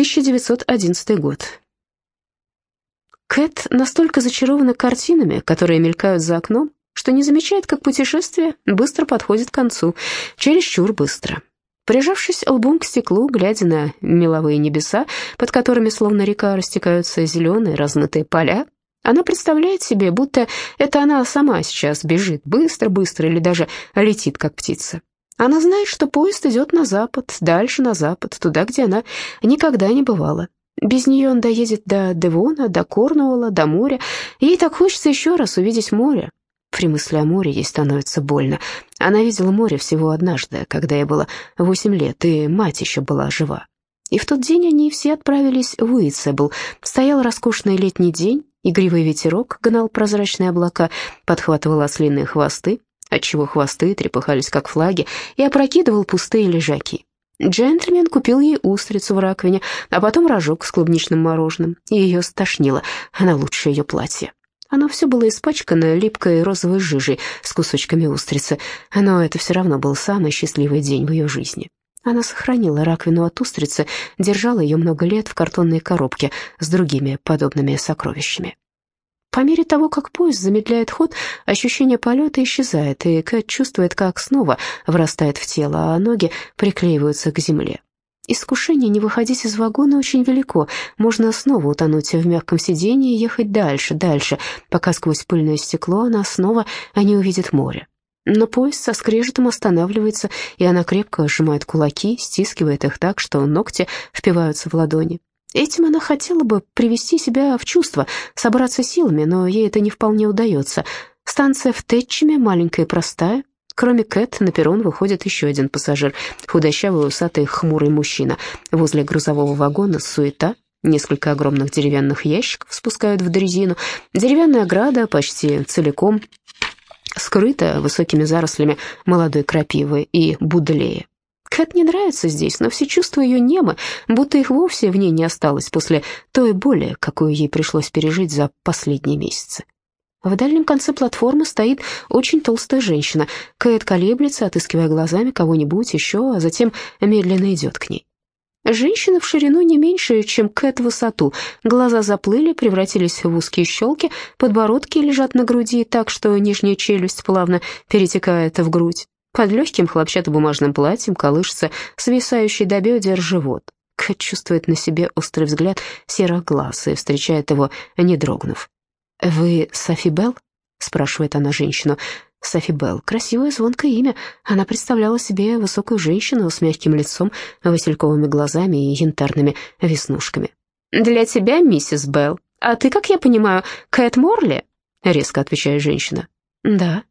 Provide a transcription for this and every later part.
1911 год. Кэт настолько зачарована картинами, которые мелькают за окном, что не замечает, как путешествие быстро подходит к концу, чересчур быстро. Прижавшись лбом к стеклу, глядя на меловые небеса, под которыми словно река растекаются зеленые размытые поля, она представляет себе, будто это она сама сейчас бежит быстро-быстро или даже летит, как птица. Она знает, что поезд идет на запад, дальше на запад, туда, где она никогда не бывала. Без нее он доедет до Девона, до Корнуолла, до моря. Ей так хочется еще раз увидеть море. При мысли о море ей становится больно. Она видела море всего однажды, когда ей было восемь лет, и мать еще была жива. И в тот день они все отправились в Уитсебл. Стоял роскошный летний день, игривый ветерок гнал прозрачные облака, подхватывал ослиные хвосты, отчего хвосты трепыхались как флаги, и опрокидывал пустые лежаки. Джентльмен купил ей устрицу в раковине, а потом рожок с клубничным мороженым, и ее стошнило, она лучше ее платья. Оно все было испачкано липкой розовой жижей с кусочками устрицы, но это все равно был самый счастливый день в ее жизни. Она сохранила раковину от устрицы, держала ее много лет в картонной коробке с другими подобными сокровищами. По мере того, как поезд замедляет ход, ощущение полета исчезает, и Кэт чувствует, как снова врастает в тело, а ноги приклеиваются к земле. Искушение не выходить из вагона очень велико. Можно снова утонуть в мягком сиденье и ехать дальше, дальше, пока сквозь пыльное стекло она снова не увидит море. Но поезд со скрежетом останавливается, и она крепко сжимает кулаки, стискивает их так, что ногти впиваются в ладони. Этим она хотела бы привести себя в чувство, собраться силами, но ей это не вполне удается. Станция в Тэтчеме маленькая и простая. Кроме Кэт, на перрон выходит еще один пассажир, худощавый, усатый, хмурый мужчина. Возле грузового вагона суета, несколько огромных деревянных ящиков спускают в дрезину. Деревянная ограда почти целиком скрыта высокими зарослями молодой крапивы и будлея. Кэт не нравится здесь, но все чувства ее немы, будто их вовсе в ней не осталось после той боли, какую ей пришлось пережить за последние месяцы. В дальнем конце платформы стоит очень толстая женщина. Кэт колеблется, отыскивая глазами кого-нибудь еще, а затем медленно идет к ней. Женщина в ширину не меньше, чем Кэт в высоту. Глаза заплыли, превратились в узкие щелки, подбородки лежат на груди так, что нижняя челюсть плавно перетекает в грудь. Под легким хлопчатобумажным платьем колышется свисающий до бедер живот. Кэт чувствует на себе острый взгляд серых глаз и встречает его, не дрогнув. «Вы Софи Белл?» — спрашивает она женщину. Софи Белл. Красивое, звонкое имя. Она представляла себе высокую женщину с мягким лицом, васильковыми глазами и янтарными веснушками. «Для тебя, миссис Белл. А ты, как я понимаю, Кэт Морли?» — резко отвечает женщина. «Да».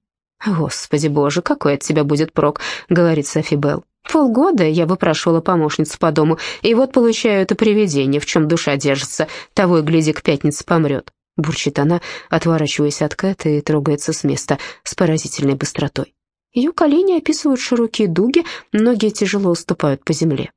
«Господи боже, какой от тебя будет прок», — говорит Софи Белл. «Полгода я выпрашивала помощницу по дому, и вот получаю это привидение, в чем душа держится, того и гляди, к пятнице помрет». Бурчит она, отворачиваясь от Кэта и трогается с места с поразительной быстротой. Ее колени описывают широкие дуги, ноги тяжело уступают по земле.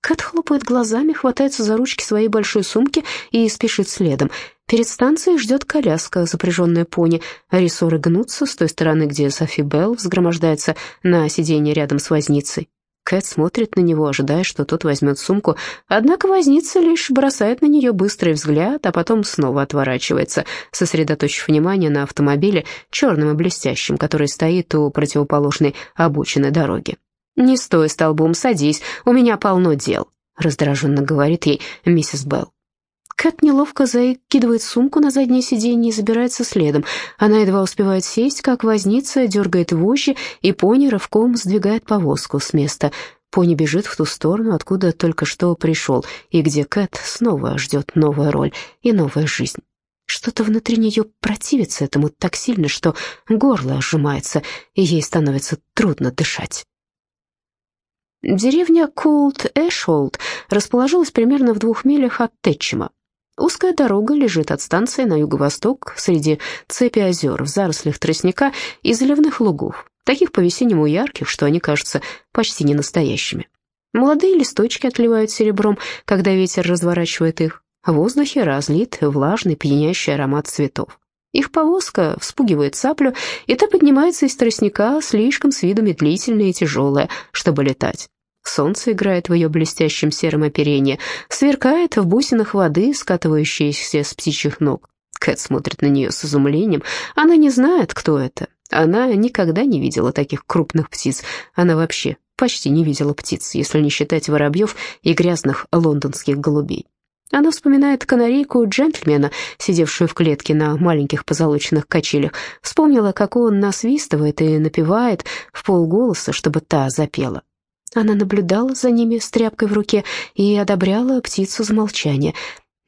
Кэт хлопает глазами, хватается за ручки своей большой сумки и спешит следом. Перед станцией ждет коляска, запряженная пони. Рессоры гнутся с той стороны, где Софи Белл взгромождается на сиденье рядом с возницей. Кэт смотрит на него, ожидая, что тот возьмет сумку, однако возница лишь бросает на нее быстрый взгляд, а потом снова отворачивается, сосредоточив внимание на автомобиле, черном и блестящем, который стоит у противоположной обочины дороги. «Не стой столбом, садись, у меня полно дел», — раздраженно говорит ей миссис Белл. Кэт неловко закидывает сумку на заднее сиденье и забирается следом. Она едва успевает сесть, как возница, дергает вожжи, и пони рывком сдвигает повозку с места. Пони бежит в ту сторону, откуда только что пришел, и где Кэт снова ждет новая роль и новая жизнь. Что-то внутри нее противится этому так сильно, что горло сжимается, и ей становится трудно дышать. Деревня Колд-Эшолд расположилась примерно в двух милях от Тетчема. Узкая дорога лежит от станции на юго-восток среди цепи озер в зарослях тростника и заливных лугов, таких по-весеннему ярких, что они кажутся почти не настоящими. Молодые листочки отливают серебром, когда ветер разворачивает их. В воздухе разлит влажный, пьянящий аромат цветов. Их повозка вспугивает цаплю, и та поднимается из тростника слишком с виду медлительная и тяжелая, чтобы летать. Солнце играет в ее блестящем сером оперении, сверкает в бусинах воды, скатывающиеся с птичьих ног. Кэт смотрит на нее с изумлением. Она не знает, кто это. Она никогда не видела таких крупных птиц. Она вообще почти не видела птиц, если не считать воробьев и грязных лондонских голубей. Она вспоминает канарейку джентльмена, сидевшую в клетке на маленьких позолоченных качелях. Вспомнила, как он насвистывает и напевает в полголоса, чтобы та запела. Она наблюдала за ними с тряпкой в руке и одобряла птицу за молчание.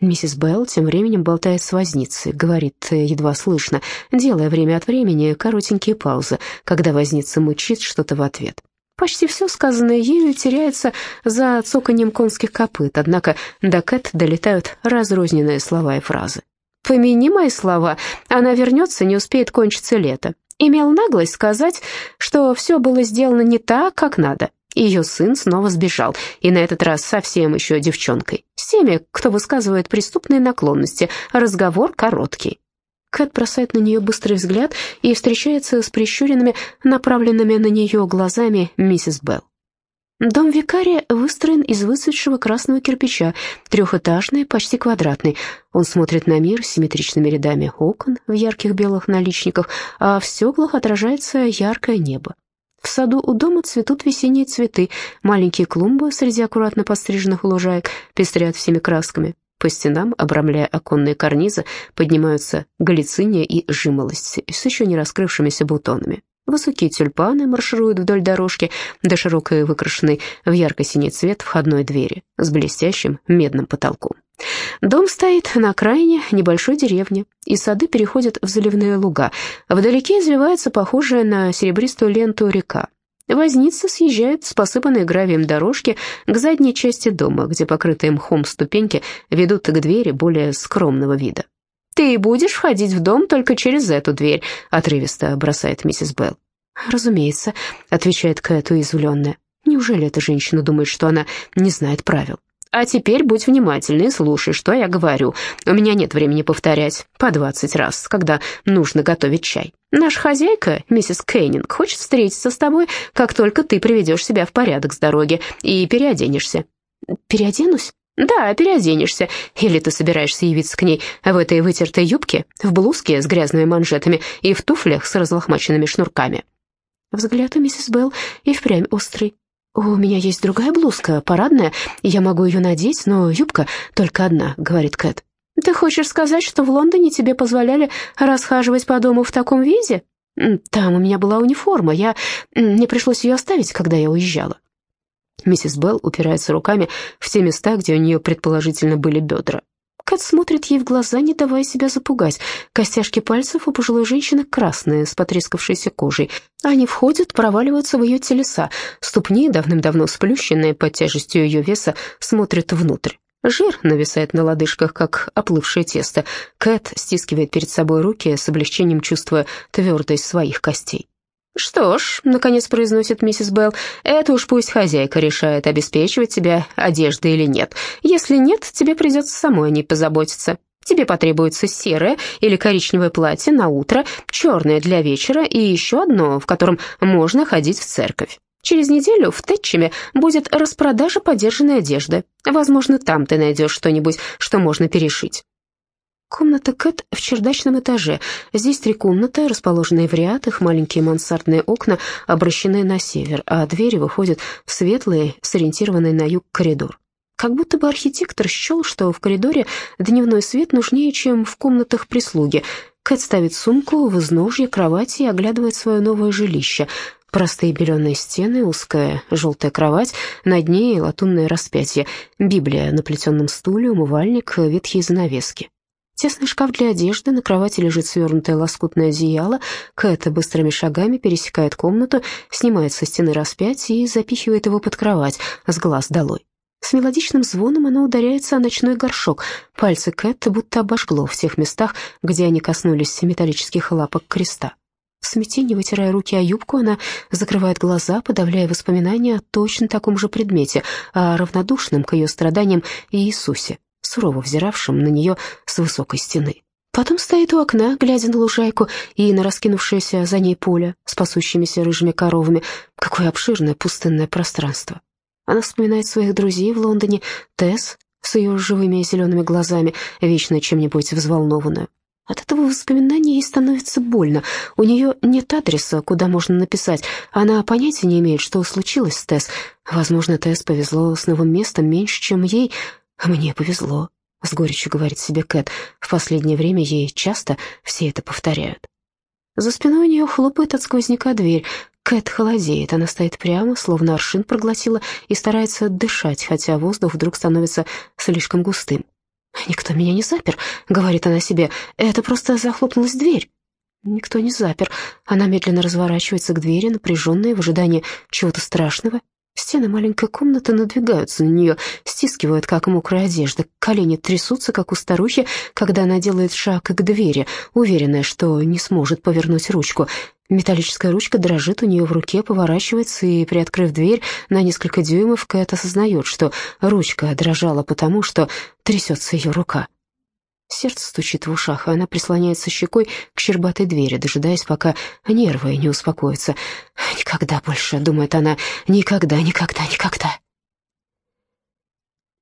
Миссис Белл тем временем болтает с возницей, говорит едва слышно, делая время от времени коротенькие паузы, когда возница мучит что-то в ответ. Почти все сказанное ею теряется за цоканьем конских копыт, однако до Кэт долетают разрозненные слова и фразы. «Помяни мои слова, она вернется, не успеет кончиться лето. Имел наглость сказать, что все было сделано не так, как надо. Ее сын снова сбежал, и на этот раз совсем еще девчонкой. С теми, кто высказывает преступные наклонности, разговор короткий. Кэт бросает на нее быстрый взгляд и встречается с прищуренными, направленными на нее глазами миссис Белл. Дом викария выстроен из выцветшего красного кирпича, трехэтажный, почти квадратный. Он смотрит на мир симметричными рядами окон в ярких белых наличниках, а в стеклах отражается яркое небо. В саду у дома цветут весенние цветы, маленькие клумбы среди аккуратно подстриженных лужаек пестрят всеми красками. По стенам, обрамляя оконные карнизы, поднимаются галициния и жимолость с еще не раскрывшимися бутонами. Высокие тюльпаны маршируют вдоль дорожки до широкой выкрашенной в ярко-синий цвет входной двери с блестящим медным потолком. Дом стоит на окраине небольшой деревни, и сады переходят в заливные луга. Вдалеке извивается похожая на серебристую ленту река. Возница съезжает с посыпанной гравием дорожки к задней части дома, где покрытые мхом ступеньки ведут к двери более скромного вида. «Ты будешь входить в дом только через эту дверь», — отрывисто бросает миссис Белл. «Разумеется», — отвечает Кэт уязвленная. «Неужели эта женщина думает, что она не знает правил?» А теперь будь внимательный и слушай, что я говорю. У меня нет времени повторять по двадцать раз, когда нужно готовить чай. Наша хозяйка, миссис Кейнинг, хочет встретиться с тобой, как только ты приведешь себя в порядок с дороги и переоденешься». «Переоденусь?» «Да, переоденешься. Или ты собираешься явиться к ней в этой вытертой юбке, в блузке с грязными манжетами и в туфлях с разлохмаченными шнурками?» Взгляд у миссис Белл и впрямь острый. «У меня есть другая блузка, парадная, я могу ее надеть, но юбка только одна», — говорит Кэт. «Ты хочешь сказать, что в Лондоне тебе позволяли расхаживать по дому в таком виде?» «Там у меня была униформа, я... мне пришлось ее оставить, когда я уезжала». Миссис Белл упирается руками в те места, где у нее предположительно были бедра. Кэт смотрит ей в глаза, не давая себя запугать. Костяшки пальцев у пожилой женщины красные, с потрескавшейся кожей. Они входят, проваливаются в ее телеса. Ступни, давным-давно сплющенные под тяжестью ее веса, смотрят внутрь. Жир нависает на лодыжках, как оплывшее тесто. Кэт стискивает перед собой руки, с облегчением чувствуя твердость своих костей. «Что ж», — наконец произносит миссис Белл, «это уж пусть хозяйка решает, обеспечивать тебя одеждой или нет. Если нет, тебе придется самой о ней позаботиться. Тебе потребуется серое или коричневое платье на утро, черное для вечера и еще одно, в котором можно ходить в церковь. Через неделю в Тэтчеме будет распродажа подержанной одежды. Возможно, там ты найдешь что-нибудь, что можно перешить. Комната Кэт в чердачном этаже. Здесь три комнаты, расположенные в ряд, их маленькие мансардные окна обращены на север, а двери выходят в светлый, сориентированный на юг коридор. Как будто бы архитектор счел, что в коридоре дневной свет нужнее, чем в комнатах прислуги. Кэт ставит сумку в изножье кровати и оглядывает свое новое жилище. Простые беленые стены, узкая желтая кровать, над ней латунное распятие, Библия на плетеном стуле, умывальник, ветхие занавески. Тесный шкаф для одежды, на кровати лежит свернутое лоскутное одеяло. Кэт быстрыми шагами пересекает комнату, снимает со стены распятие и запихивает его под кровать, с глаз долой. С мелодичным звоном она ударяется о ночной горшок. Пальцы Кэт будто обожгло в тех местах, где они коснулись металлических лапок креста. В смятении, вытирая руки о юбку, она закрывает глаза, подавляя воспоминания о точно таком же предмете, о равнодушном к ее страданиям Иисусе сурово взиравшим на нее с высокой стены. Потом стоит у окна, глядя на лужайку и на раскинувшееся за ней поле с пасущимися рыжими коровами. Какое обширное пустынное пространство. Она вспоминает своих друзей в Лондоне, Тесс с ее живыми зелеными глазами, вечно чем-нибудь взволнованную. От этого воспоминания ей становится больно. У нее нет адреса, куда можно написать. Она понятия не имеет, что случилось с Тесс. Возможно, Тесс повезло с новым местом меньше, чем ей. А мне повезло, — с горечью говорит себе Кэт. В последнее время ей часто все это повторяют. За спиной у нее хлопает от сквозняка дверь. Кэт холодеет, она стоит прямо, словно аршин проглотила, и старается дышать, хотя воздух вдруг становится слишком густым. «Никто меня не запер», — говорит она себе, — «это просто захлопнулась дверь». Никто не запер. Она медленно разворачивается к двери, напряженная в ожидании чего-то страшного. Стены маленькой комнаты надвигаются на нее, стискивают, как мокрая одежда. Колени трясутся, как у старухи, когда она делает шаг к двери, уверенная, что не сможет повернуть ручку. Металлическая ручка дрожит у нее в руке, поворачивается, и, приоткрыв дверь на несколько дюймов, Кэт осознает, что ручка дрожала потому, что трясется ее рука. Сердце стучит в ушах, и она прислоняется щекой к щербатой двери, дожидаясь, пока нервы не успокоятся. «Никогда больше», — думает она, — «никогда, никогда, никогда».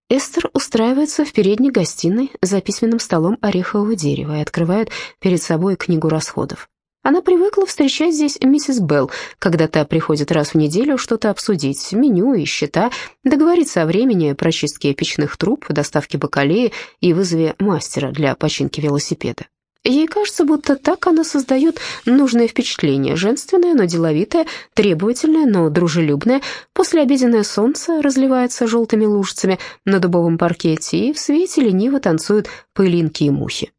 Эстер устраивается в передней гостиной за письменным столом орехового дерева и открывает перед собой книгу расходов. Она привыкла встречать здесь миссис Белл, когда та приходит раз в неделю что-то обсудить, меню и счета, договориться о времени прочистки печных труб, доставке бакалеи и вызове мастера для починки велосипеда. Ей кажется, будто так она создает нужное впечатление, женственное, но деловитое, требовательное, но дружелюбное. Послеобеденное солнце разливается желтыми лужицами на дубовом паркете, и в свете лениво танцуют пылинки и мухи.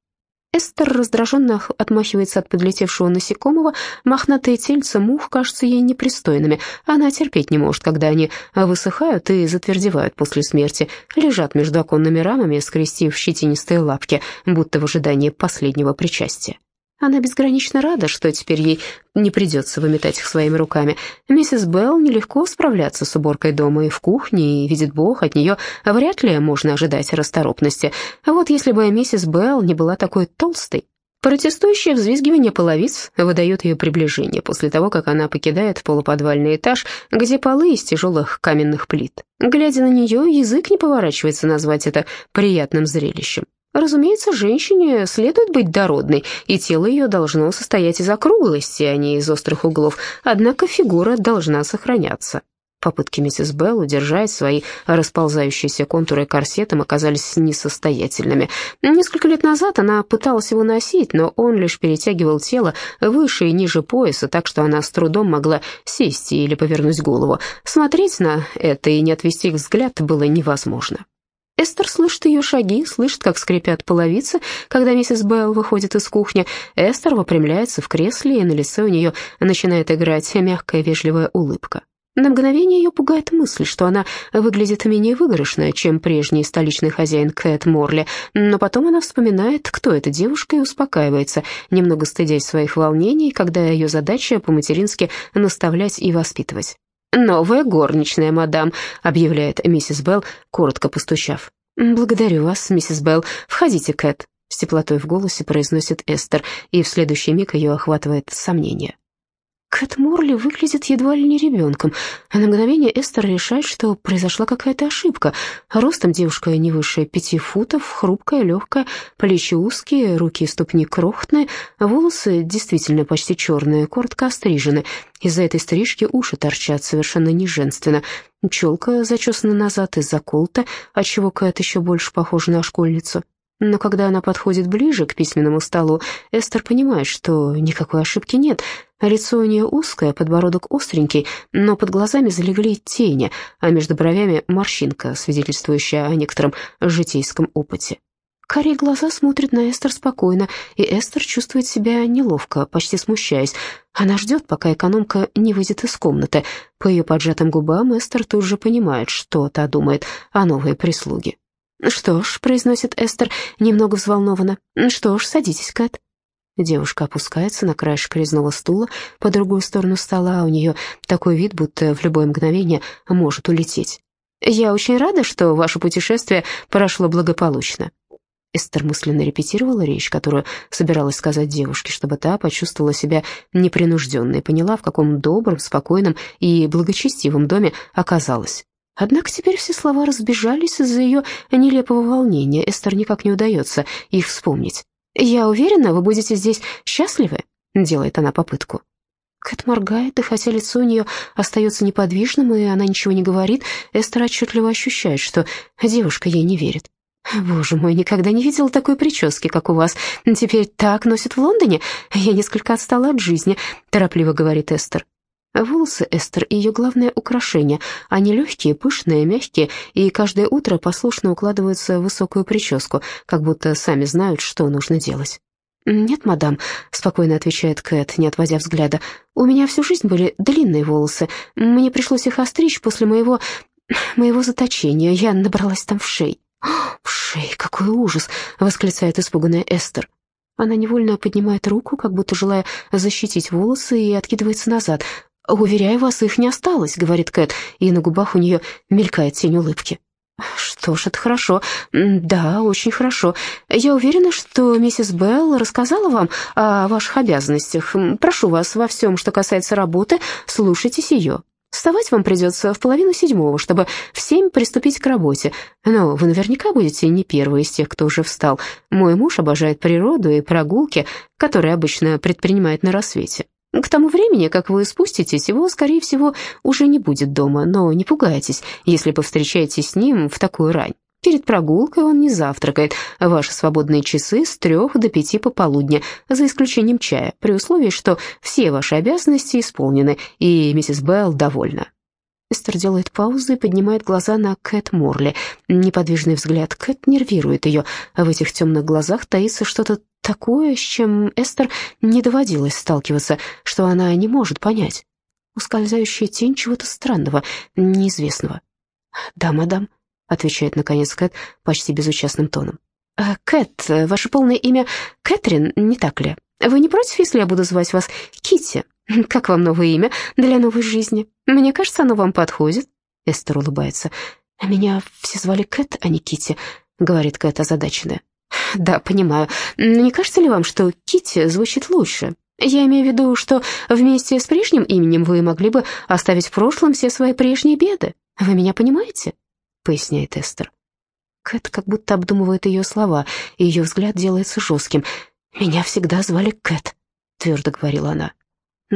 Эстер раздраженно отмахивается от подлетевшего насекомого. Мохнатые тельца мух кажутся ей непристойными. Она терпеть не может, когда они высыхают и затвердевают после смерти, лежат между оконными рамами, скрестив щетинистые лапки, будто в ожидании последнего причастия. Она безгранично рада, что теперь ей не придется выметать их своими руками. Миссис Белл нелегко справляться с уборкой дома и в кухне, и, видит Бог, от нее вряд ли можно ожидать расторопности. А вот если бы миссис Белл не была такой толстой, Протестующее взвизгивание половиц выдает ее приближение после того, как она покидает полуподвальный этаж, где полы из тяжелых каменных плит. Глядя на нее, язык не поворачивается назвать это приятным зрелищем. Разумеется, женщине следует быть дородной, и тело ее должно состоять из округлости, а не из острых углов, однако фигура должна сохраняться. Попытки миссис Белл удержать свои расползающиеся контуры корсетом оказались несостоятельными. Несколько лет назад она пыталась его носить, но он лишь перетягивал тело выше и ниже пояса, так что она с трудом могла сесть или повернуть голову. Смотреть на это и не отвести взгляд было невозможно. Эстер слышит ее шаги, слышит, как скрипят половицы, когда миссис Белл выходит из кухни. Эстер выпрямляется в кресле, и на лице у нее начинает играть мягкая вежливая улыбка. На мгновение ее пугает мысль, что она выглядит менее выигрышно, чем прежний столичный хозяин Кэт Морли, но потом она вспоминает, кто эта девушка, и успокаивается, немного стыдясь своих волнений, когда ее задача по-матерински наставлять и воспитывать. «Новая горничная, мадам», — объявляет миссис Белл, коротко постучав. «Благодарю вас, миссис Белл. Входите, Кэт», — с теплотой в голосе произносит Эстер, и в следующий миг ее охватывает сомнение. Кэт Морли выглядит едва ли не ребенком. А на мгновение Эстер решает, что произошла какая-то ошибка. Ростом девушка не выше пяти футов, хрупкая, легкая, плечи узкие, руки и ступни крохотные, волосы действительно почти черные, коротко острижены. Из-за этой стрижки уши торчат совершенно неженственно. Челка зачесана назад и заколта, отчего Кэт еще больше похожа на школьницу. Но когда она подходит ближе к письменному столу, Эстер понимает, что никакой ошибки нет. Лицо у нее узкое, подбородок остренький, но под глазами залегли тени, а между бровями морщинка, свидетельствующая о некотором житейском опыте. Карие глаза смотрят на Эстер спокойно, и Эстер чувствует себя неловко, почти смущаясь. Она ждет, пока экономка не выйдет из комнаты. По ее поджатым губам Эстер тут же понимает, что та думает о новой прислуге. «Что ж», — произносит Эстер, немного взволнованно, «что ж, садитесь, Кэт». Девушка опускается на краешек резного стула по другую сторону стола, а у нее такой вид, будто в любое мгновение может улететь. «Я очень рада, что ваше путешествие прошло благополучно». Эстер мысленно репетировала речь, которую собиралась сказать девушке, чтобы та почувствовала себя непринужденной и поняла, в каком добром, спокойном и благочестивом доме оказалась. Однако теперь все слова разбежались из-за ее нелепого волнения. Эстер никак не удается их вспомнить. «Я уверена, вы будете здесь счастливы?» — делает она попытку. Кэт моргает, и хотя лицо у нее остается неподвижным, и она ничего не говорит, Эстер отчетливо ощущает, что девушка ей не верит. «Боже мой, никогда не видела такой прически, как у вас. Теперь так носят в Лондоне? Я несколько отстала от жизни», — торопливо говорит Эстер. Волосы Эстер — ее главное украшение. Они легкие, пышные, мягкие, и каждое утро послушно укладываются в высокую прическу, как будто сами знают, что нужно делать. «Нет, мадам», — спокойно отвечает Кэт, не отводя взгляда. «У меня всю жизнь были длинные волосы. Мне пришлось их остричь после моего... моего заточения. Я набралась там в шей». «В шей, какой ужас!» — восклицает испуганная Эстер. Она невольно поднимает руку, как будто желая защитить волосы, и откидывается назад. «Уверяю вас, их не осталось», — говорит Кэт, и на губах у нее мелькает тень улыбки. «Что ж, это хорошо. Да, очень хорошо. Я уверена, что миссис Белл рассказала вам о ваших обязанностях. Прошу вас, во всем, что касается работы, слушайтесь ее. Вставать вам придется в половину седьмого, чтобы в семь приступить к работе. Но вы наверняка будете не первый из тех, кто уже встал. Мой муж обожает природу и прогулки, которые обычно предпринимает на рассвете. К тому времени, как вы спуститесь, его, скорее всего, уже не будет дома, но не пугайтесь, если повстречаетесь с ним в такую рань. Перед прогулкой он не завтракает. Ваши свободные часы с трех до пяти пополудня, за исключением чая, при условии, что все ваши обязанности исполнены, и миссис Белл довольна. Эстер делает паузу и поднимает глаза на Кэт Морли. Неподвижный взгляд Кэт нервирует ее. В этих темных глазах таится что-то такое, с чем Эстер не доводилось сталкиваться, что она не может понять. Ускользающая тень чего-то странного, неизвестного. «Да, мадам», — отвечает наконец Кэт почти безучастным тоном. «Э, «Кэт, ваше полное имя Кэтрин, не так ли? Вы не против, если я буду звать вас Китти? Как вам новое имя для новой жизни? Мне кажется, оно вам подходит». Эстер улыбается. «Меня все звали Кэт, а не Китти», — говорит Кэт озадаченная. «Да, понимаю. Не кажется ли вам, что Китти звучит лучше? Я имею в виду, что вместе с прежним именем вы могли бы оставить в прошлом все свои прежние беды. Вы меня понимаете?» — поясняет Эстер. Кэт как будто обдумывает ее слова, и ее взгляд делается жестким. «Меня всегда звали Кэт», — твердо говорила она.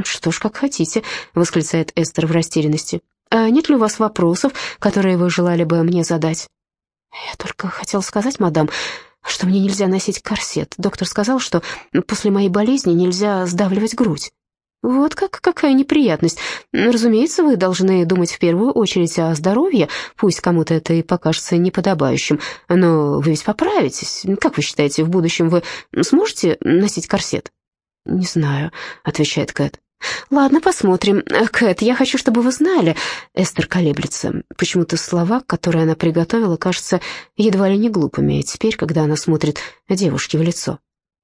«Что ж, как хотите», — восклицает Эстер в растерянности. «А нет ли у вас вопросов, которые вы желали бы мне задать?» «Я только хотел сказать, мадам, что мне нельзя носить корсет. Доктор сказал, что после моей болезни нельзя сдавливать грудь. Вот как какая неприятность. Разумеется, вы должны думать в первую очередь о здоровье, пусть кому-то это и покажется неподобающим, но вы ведь поправитесь. Как вы считаете, в будущем вы сможете носить корсет? Не знаю, отвечает Кэт. «Ладно, посмотрим. Кэт, я хочу, чтобы вы знали...» Эстер колеблется. Почему-то слова, которые она приготовила, кажутся едва ли не глупыми, теперь, когда она смотрит девушке в лицо.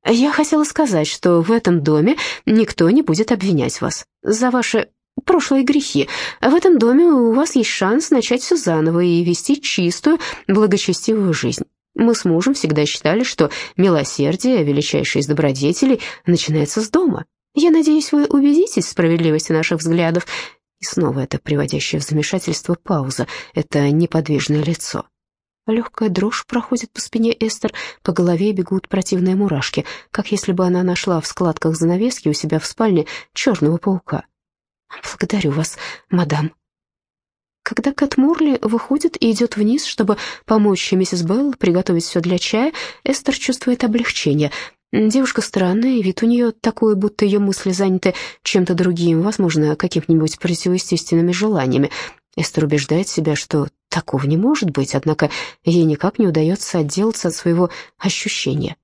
«Я хотела сказать, что в этом доме никто не будет обвинять вас за ваши прошлые грехи. В этом доме у вас есть шанс начать все заново и вести чистую, благочестивую жизнь. Мы с мужем всегда считали, что милосердие, величайшее из добродетелей, начинается с дома. Я надеюсь, вы убедитесь в справедливости наших взглядов. И снова это приводящее в замешательство пауза, это неподвижное лицо. Легкая дрожь проходит по спине Эстер, по голове бегут противные мурашки, как если бы она нашла в складках занавески у себя в спальне черного паука. «Благодарю вас, мадам». Когда Кэт Мурли выходит и идет вниз, чтобы помочь миссис Белл приготовить все для чая, Эстер чувствует облегчение. Девушка странная, вид у нее такой, будто ее мысли заняты чем-то другим, возможно, какими-нибудь противоестественными желаниями. Эстер убеждает себя, что такого не может быть, однако ей никак не удается отделаться от своего ощущения.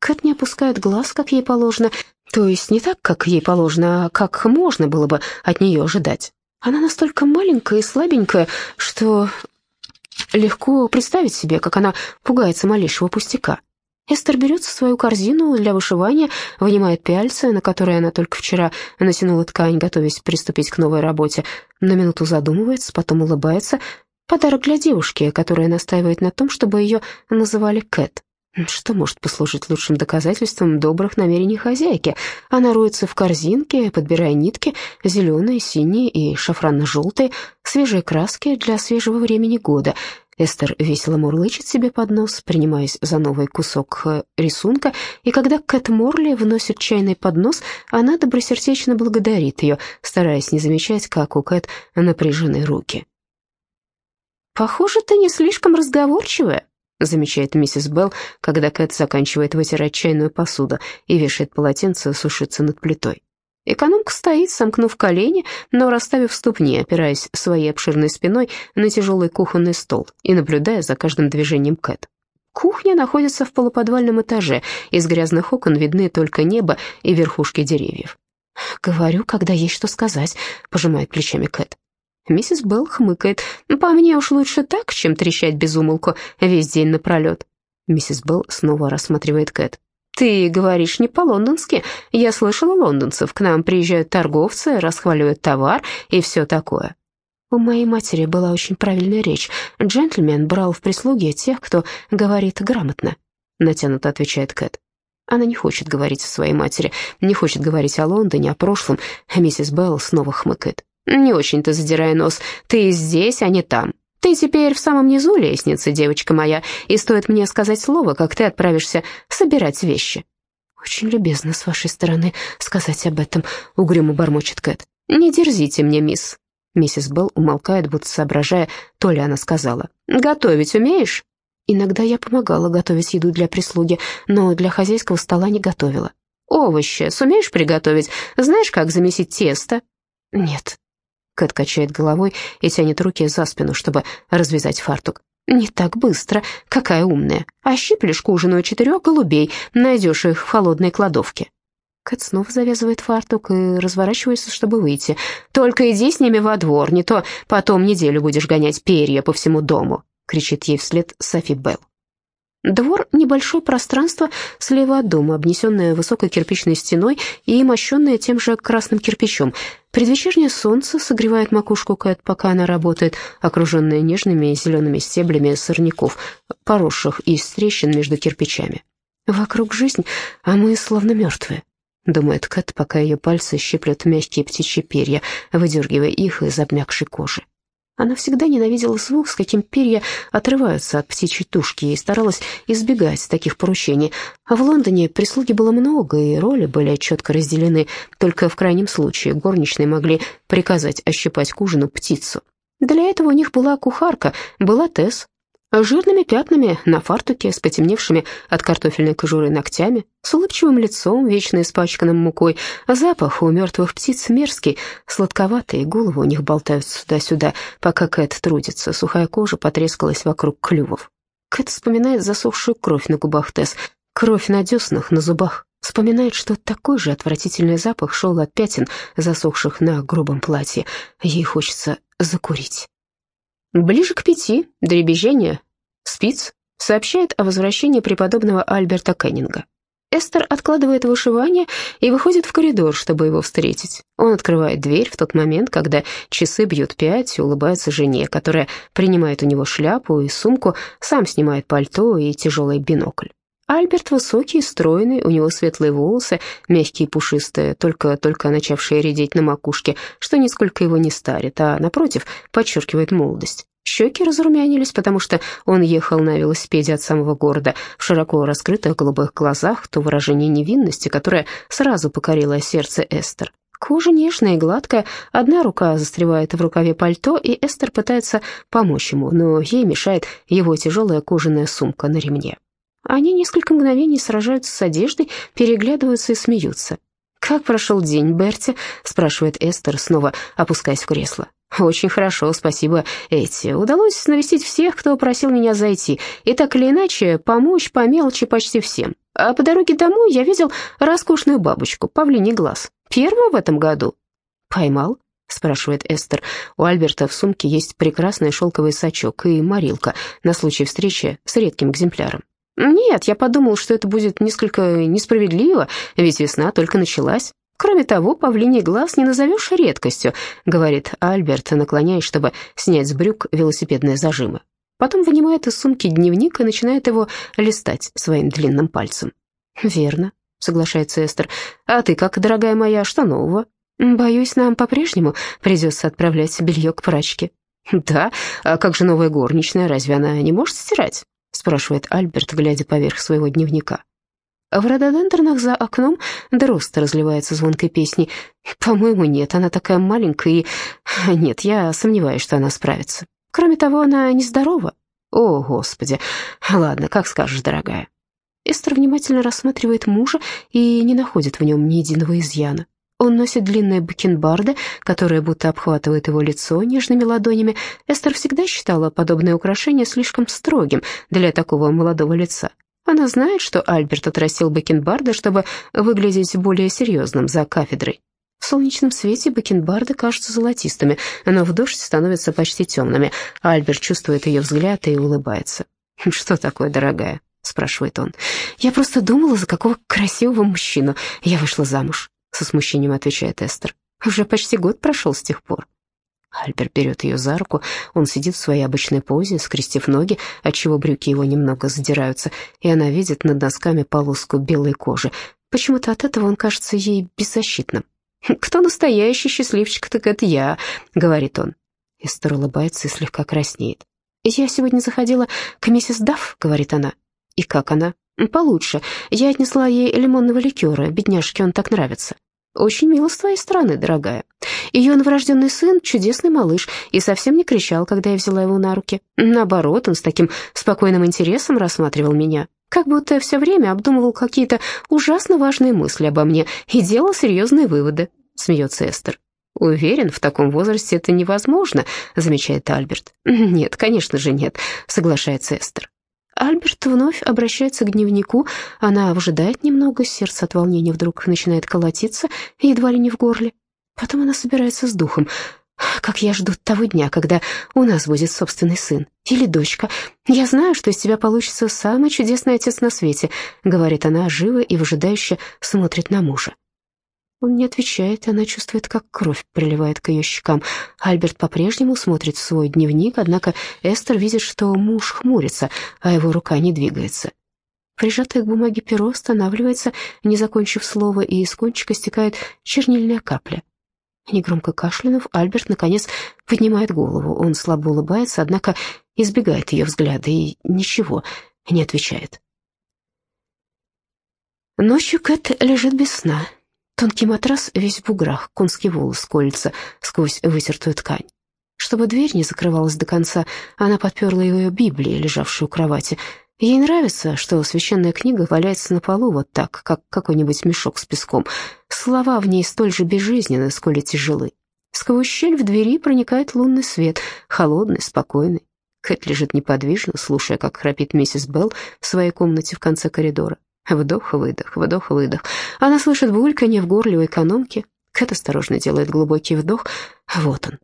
Кэт не опускает глаз, как ей положено, то есть не так, как ей положено, а как можно было бы от нее ожидать. Она настолько маленькая и слабенькая, что легко представить себе, как она пугается малейшего пустяка. Эстер берется в свою корзину для вышивания, вынимает пяльцы, на которые она только вчера натянула ткань, готовясь приступить к новой работе. На минуту задумывается, потом улыбается. Подарок для девушки, которая настаивает на том, чтобы ее называли Кэт. Что может послужить лучшим доказательством добрых намерений хозяйки? Она роется в корзинке, подбирая нитки, зеленые, синие и шафранно-желтые, свежие краски для свежего времени года. Эстер весело мурлычет себе под нос, принимаясь за новый кусок э, рисунка, и когда Кэт Морли выносит чайный поднос, она добросердечно благодарит ее, стараясь не замечать, как у Кэт напряжены руки. «Похоже, ты не слишком разговорчивая», замечает миссис Белл, когда Кэт заканчивает вытирать чайную посуду и вешает полотенце сушиться над плитой. Экономка стоит, сомкнув колени, но расставив ступни, опираясь своей обширной спиной на тяжелый кухонный стол и наблюдая за каждым движением Кэт. Кухня находится в полуподвальном этаже, из грязных окон видны только небо и верхушки деревьев. «Говорю, когда есть что сказать», — пожимает плечами Кэт. Миссис Белл хмыкает. «По мне уж лучше так, чем трещать без умолку весь день напролет». Миссис Белл снова рассматривает Кэт. «Ты говоришь не по-лондонски. Я слышала лондонцев. К нам приезжают торговцы, расхваливают товар и все такое». У моей матери была очень правильная речь. Джентльмен брал в прислуги тех, кто говорит грамотно. Натянуто отвечает Кэт. Она не хочет говорить о своей матери, не хочет говорить о Лондоне, о прошлом. Миссис Белл снова хмыкает. «Не очень-то задирай нос. Ты здесь, а не там. Ты теперь в самом низу лестницы, девочка моя, и стоит мне сказать слово, как ты отправишься собирать вещи». «Очень любезно с вашей стороны сказать об этом», — угрюмо бормочет Кэт. «Не дерзите мне, мисс». Миссис Белл умолкает, будто соображая, то ли она сказала. «Готовить умеешь?» Иногда я помогала готовить еду для прислуги, но для хозяйского стола не готовила. «Овощи сумеешь приготовить? Знаешь, как замесить тесто?» «Нет», Кэт качает головой и тянет руки за спину, чтобы развязать фартук. «Не так быстро. Какая умная. Ощиплешь к ужину четырех голубей, найдешь их в холодной кладовке». Кэт снова завязывает фартук и разворачивается, чтобы выйти. «Только иди с ними во двор, не то потом неделю будешь гонять перья по всему дому», — кричит ей вслед Софи Белл. Двор — небольшое пространство слева от дома, обнесенное высокой кирпичной стеной и мощенное тем же красным кирпичом. Предвечернее солнце согревает макушку Кэт, пока она работает, окруженная нежными зелеными стеблями сорняков, поросших из трещин между кирпичами. «Вокруг жизнь, а мы словно мертвые», — думает Кэт, пока ее пальцы щиплют мягкие птичьи перья, выдергивая их из обмякшей кожи. Она всегда ненавидела звук, с каким перья отрываются от птичьей тушки, и старалась избегать таких поручений. А в Лондоне прислуги было много, и роли были четко разделены. Только в крайнем случае горничные могли приказать ощипать к ужину птицу. Для этого у них была кухарка, была Тесс, жирными пятнами на фартуке, с потемневшими от картофельной кожуры ногтями, с улыбчивым лицом, вечно испачканным мукой. Запах у мертвых птиц мерзкий, сладковатый, головы у них болтаются туда-сюда, пока Кэт трудится, сухая кожа потрескалась вокруг клювов. Кэт вспоминает засохшую кровь на губах Тесс, кровь на деснах, на зубах. Вспоминает, что такой же отвратительный запах шел от пятен, засохших на грубом платье. Ей хочется закурить. Ближе к пяти дребезжение спиц сообщает о возвращении преподобного Альберта Кеннинга. Эстер откладывает вышивание и выходит в коридор, чтобы его встретить. Он открывает дверь в тот момент, когда часы бьют пять, и улыбается жене, которая принимает у него шляпу и сумку, сам снимает пальто и тяжелый бинокль. Альберт высокий, стройный, у него светлые волосы, мягкие и пушистые, только-только начавшие редеть на макушке, что нисколько его не старит, а, напротив, подчеркивает молодость. Щеки разрумянились, потому что он ехал на велосипеде от самого города, в широко раскрытых голубых глазах, то выражение невинности, которое сразу покорило сердце Эстер. Кожа нежная и гладкая, одна рука застревает в рукаве пальто, и Эстер пытается помочь ему, но ей мешает его тяжелая кожаная сумка на ремне. Они несколько мгновений сражаются с одеждой, переглядываются и смеются. «Как прошел день, Берти?» — спрашивает Эстер, снова опускаясь в кресло. «Очень хорошо, спасибо, Эти. Удалось навестить всех, кто просил меня зайти, и так или иначе помочь по мелочи почти всем. А по дороге домой я видел роскошную бабочку, павлиний глаз. Первую в этом году». «Поймал?» — спрашивает Эстер. У Альберта в сумке есть прекрасный шелковый сачок и морилка на случай встречи с редким экземпляром. «Нет, я подумал, что это будет несколько несправедливо, ведь весна только началась. Кроме того, павлиний глаз не назовешь редкостью», — говорит Альберт, наклоняясь, чтобы снять с брюк велосипедные зажимы. Потом вынимает из сумки дневник и начинает его листать своим длинным пальцем. «Верно», — соглашается Эстер. «А ты как, дорогая моя, что нового?» «Боюсь, нам по-прежнему придется отправлять белье к прачке». «Да? А как же новая горничная? Разве она не может стирать?» — спрашивает Альберт, глядя поверх своего дневника. В рододендронах за окном дрозд разливается звонкой песней. По-моему, нет, она такая маленькая и... Нет, я сомневаюсь, что она справится. Кроме того, она нездорова. О, Господи. Ладно, как скажешь, дорогая. Эстер внимательно рассматривает мужа и не находит в нем ни единого изъяна. Он носит длинные бакенбарды, которые будто обхватывают его лицо нежными ладонями. Эстер всегда считала подобное украшение слишком строгим для такого молодого лица. Она знает, что Альберт отрастил бакенбарды, чтобы выглядеть более серьезным за кафедрой. В солнечном свете бакенбарды кажутся золотистыми, но в дождь становятся почти темными. Альберт чувствует ее взгляд и улыбается. «Что такое, дорогая?» — спрашивает он. «Я просто думала, за какого красивого мужчину я вышла замуж», — со смущением отвечает Эстер. «Уже почти год прошел с тех пор». Альберт берет ее за руку, он сидит в своей обычной позе, скрестив ноги, отчего брюки его немного задираются, и она видит над носками полоску белой кожи. Почему-то от этого он кажется ей беззащитным. «Кто настоящий счастливчик, так это я», — говорит он. Эстер улыбается и слегка краснеет. «Я сегодня заходила к миссис Дафф», — говорит она. «И как она?» «Получше. Я отнесла ей лимонного ликера, бедняжке он так нравится». «Очень мило с твоей стороны, дорогая. Ее новорожденный сын — чудесный малыш и совсем не кричал, когда я взяла его на руки. Наоборот, он с таким спокойным интересом рассматривал меня, как будто все время обдумывал какие-то ужасно важные мысли обо мне и делал серьезные выводы», — смеется Эстер. «Уверен, в таком возрасте это невозможно», — замечает Альберт. «Нет, конечно же нет», — соглашается Эстер. Альберт вновь обращается к дневнику. Она выжидает немного, сердце от волнения вдруг начинает колотиться, едва ли не в горле. Потом она собирается с духом. «Как я жду того дня, когда у нас будет собственный сын или дочка. Я знаю, что из тебя получится самый чудесный отец на свете», — говорит она живо и выжидающе смотрит на мужа. Он не отвечает, она чувствует, как кровь приливает к ее щекам. Альберт по-прежнему смотрит в свой дневник, однако Эстер видит, что муж хмурится, а его рука не двигается. Прижатое к бумаге перо останавливается, не закончив слова, и из кончика стекает чернильная капля. Негромко кашлянув, Альберт, наконец, поднимает голову. Он слабо улыбается, однако избегает ее взгляда и ничего не отвечает. Ночью Кэт лежит без сна. Тонкий матрас весь в буграх, конский волос колется сквозь вытертую ткань. Чтобы дверь не закрывалась до конца, она подперла ее Библией, лежавшую у кровати. Ей нравится, что священная книга валяется на полу вот так, как какой-нибудь мешок с песком. Слова в ней столь же безжизненны, сколь и тяжелы. Сквозь щель в двери проникает лунный свет, холодный, спокойный. Кэт лежит неподвижно, слушая, как храпит миссис Белл в своей комнате в конце коридора. Вдох-выдох, вдох-выдох. Она слышит бульканье в горле у экономки. Кэт осторожно делает глубокий вдох. Вот он.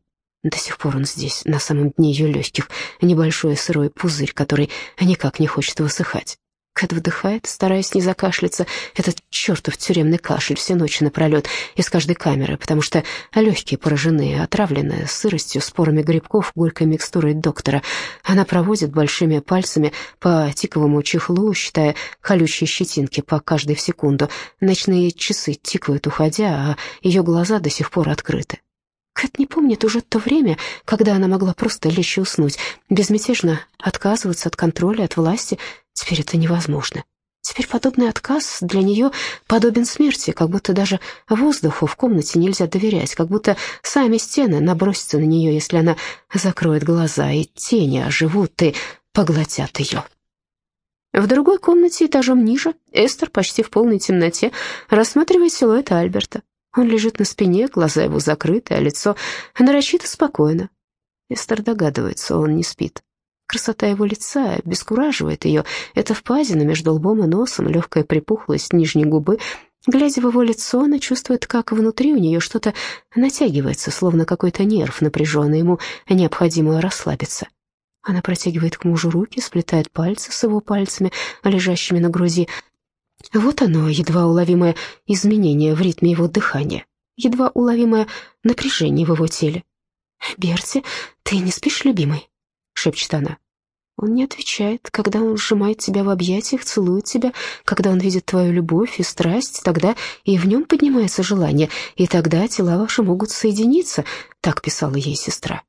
До сих пор он здесь, на самом дне ее легких. Небольшой сырой пузырь, который никак не хочет высыхать. Кэт вдыхает, стараясь не закашляться. Этот чертов тюремный кашель всю ночь напролет из каждой камеры, потому что легкие поражены, отравлены сыростью, спорами грибков, горькой микстурой доктора. Она проводит большими пальцами по тиковому чехлу, считая колючие щетинки по каждой в секунду. Ночные часы тикают, уходя, а ее глаза до сих пор открыты. Кэт не помнит уже то время, когда она могла просто лечь и уснуть, безмятежно отказываться от контроля, от власти. Теперь это невозможно. Теперь подобный отказ для нее подобен смерти, как будто даже воздуху в комнате нельзя доверять, как будто сами стены набросятся на нее, если она закроет глаза, и тени оживут и поглотят ее. В другой комнате, этажом ниже, Эстер почти в полной темноте рассматривает силуэт Альберта. Он лежит на спине, глаза его закрыты, а лицо нарочито спокойно. Эстер догадывается, он не спит. Красота его лица бескураживает ее. Это впадина между лбом и носом, легкая припухлость нижней губы. Глядя в его лицо, она чувствует, как внутри у нее что-то натягивается, словно какой-то нерв напряженный, ему необходимо расслабиться. Она протягивает к мужу руки, сплетает пальцы с его пальцами, лежащими на груди. Вот оно, едва уловимое изменение в ритме его дыхания, едва уловимое напряжение в его теле. «Берти, ты не спишь, любимый?» — шепчет она. Он не отвечает, когда он сжимает тебя в объятиях, целует тебя, когда он видит твою любовь и страсть, тогда и в нем поднимается желание, и тогда тела ваши могут соединиться, так писала ей сестра.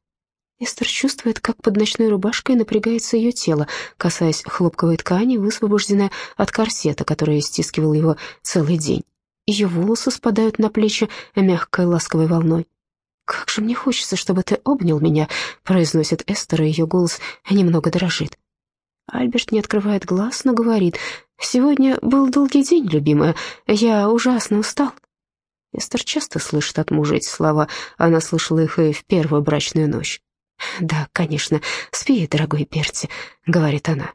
Эстер чувствует, как под ночной рубашкой напрягается ее тело, касаясь хлопковой ткани, высвобожденная от корсета, который стискивал его целый день. Ее волосы спадают на плечи мягкой ласковой волной. «Как же мне хочется, чтобы ты обнял меня», — произносит Эстер, и ее голос немного дрожит. Альберт не открывает глаз, но говорит, «Сегодня был долгий день, любимая, я ужасно устал». Эстер часто слышит от мужа эти слова, она слышала их и в первую брачную ночь. «Да, конечно, спи, дорогой Перти», — говорит она.